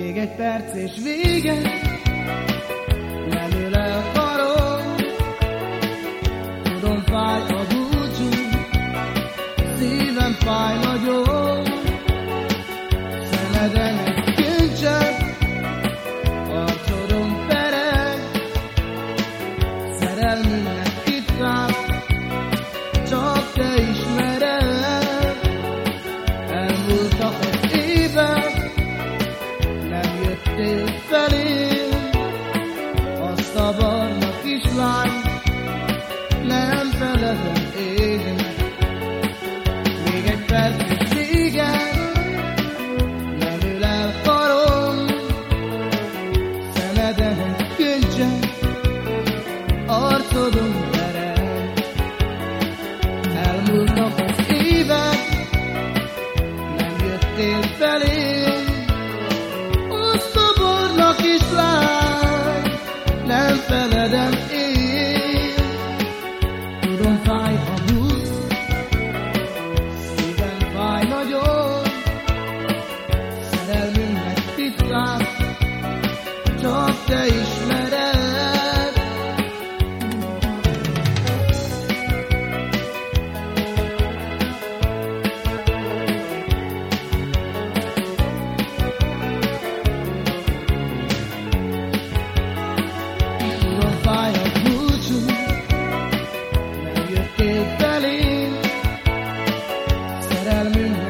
Még egy perc és vége, nem ül el karom. Tudom, fáj a búcsú, szívem fáj nagyon. Szemeden egy kincsen, kislány, nem feledem én. Még egy perc és vége, nem ül el karom, szemeden egy könycsen, arcodon feledem én. Tudom, fáj a busz, szívem fáj nagyon, szerelmünknek titkát, szerelmünknek titkán,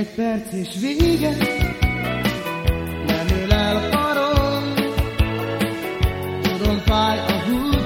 egy perc és vége, nem ül el karom, tudom fáj a búcsú,